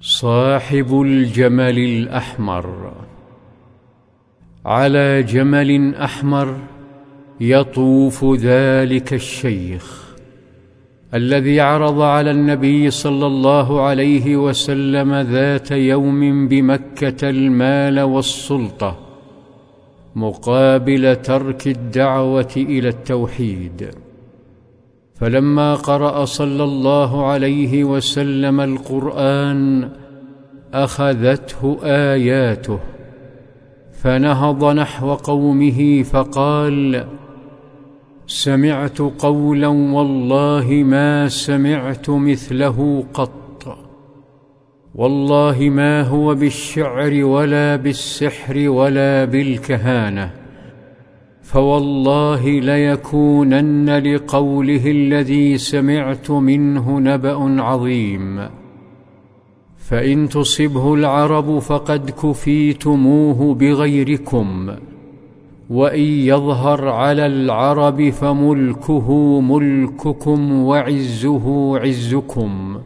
صاحب الجمل الأحمر. على جمل أحمر يطوف ذلك الشيخ الذي عرض على النبي صلى الله عليه وسلم ذات يوم بمكة المال والسلطة مقابل ترك الدعوة إلى التوحيد. فلما قرأ صلى الله عليه وسلم القرآن أخذته آياته فنهض نحو قومه فقال سمعت قولا والله ما سمعت مثله قط والله ما هو بالشعر ولا بالسحر ولا بالكهانة. فوالله ليكونن لقوله الذي سمعت منه نبأ عظيم. فإن تصبه العرب فقد كفيتموه بغيركم وإن يظهر على العرب فملكه ملككم وعزه عزكم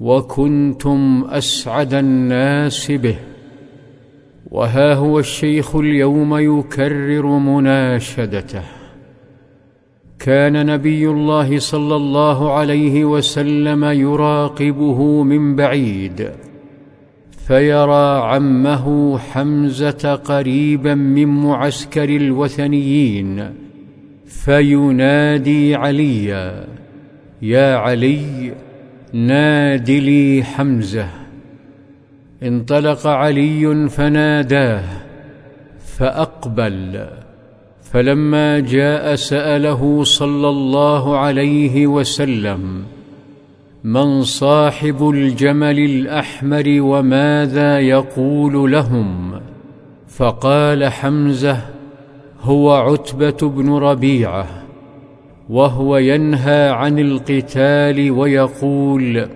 وكنتم أسعد الناس به. وها هو الشيخ اليوم يكرر مناشدته. كان نبي الله صلى الله عليه وسلم يراقبه من بعيد فيرى عمه حمزة قريبا من معسكر الوثنيين فينادي عليا يا علي ناد لي حمزة. انطلق علي فناداه فأقبل فلما جاء سأله صلى الله عليه وسلم من صاحب الجمل الأحمر وماذا يقول لهم؟ فقال حمزة هو عتبة بن ربيعة وهو ينهى عن القتال ويقول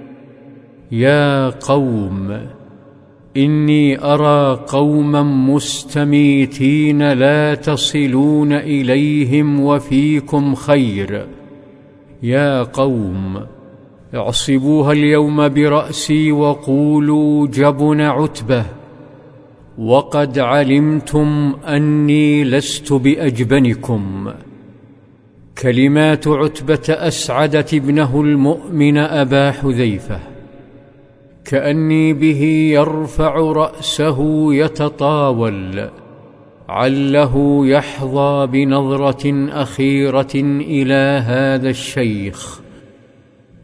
يا قوم إني أرى قوما مستميتين لا تصلون إليهم وفيكم خير. يا قوم اعصبوها اليوم برأسي وقولوا جبن عتبة. وقد علمتم أني لست بأجبنكم. كلمات عتبة أسعدت ابنه المؤمن أبا حذيفة. كأني به يرفع رأسه يتطاول عله يحظى بنظرة أخيرة إلى هذا الشيخ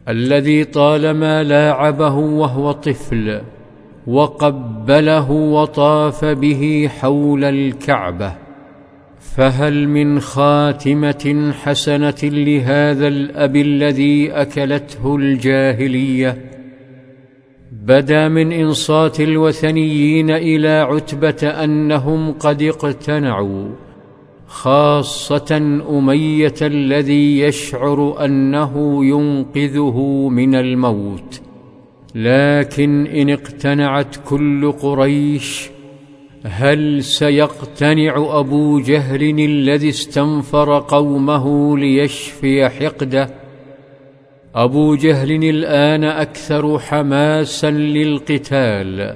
الذي طالما لاعبه وهو طفل وقبله وطاف به حول الكعبة. فهل من خاتمة حسنة لهذا الأب الذي أكلته الجاهلية؟ بدا من إنصات الوثنيين إلى عتبة أنهم قد اقتنعوا خاصة أمية الذي يشعر أنه ينقذه من الموت. لكن إن اقتنعت كل قريش هل سيقتنع أبو جهل الذي استنفر قومه ليشفي حقده؟ أبو جهل الآن أكثر حماسا للقتال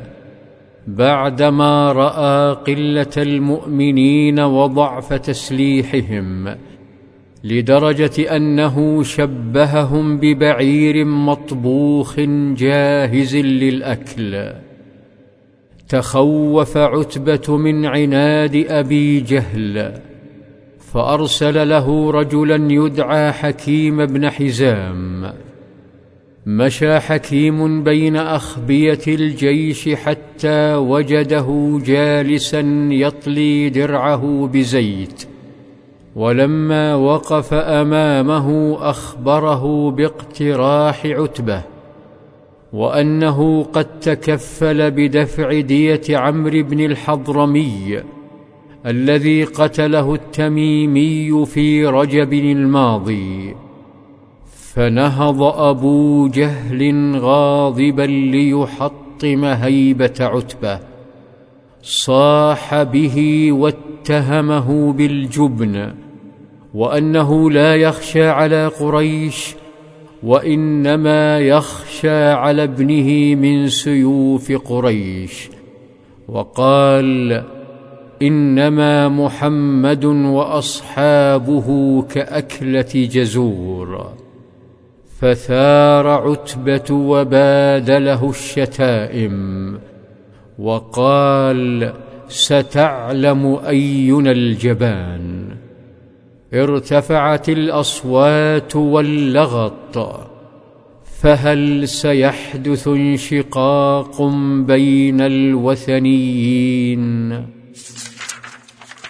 بعدما رأى قلة المؤمنين وضعف تسليحهم لدرجة أنه شبههم ببعير مطبوخ جاهز للأكل. تخوف عتبة من عناد أبي جهل فأرسل له رجلا يدعى حكيم بن حزام. مشى حكيم بين أخبية الجيش حتى وجده جالسا يطلي درعه بزيت. ولما وقف أمامه أخبره باقتراح عتبة وأنه قد تكفل بدفع دية عمرو بن الحضرمي. الذي قتله التميمي في رجب الماضي فنهض أبو جهل غاضبا ليحطم هيبة عتبة صاح به واتهمه بالجبن وأنه لا يخشى على قريش وإنما يخشى على ابنه من سيوف قريش وقال إنما محمد وأصحابه كأكلة جزور فثار عتبة وبادله الشتائم وقال ستعلم أينا الجبان ارتفعت الأصوات واللغط فهل سيحدث انشقاق بين الوثنيين؟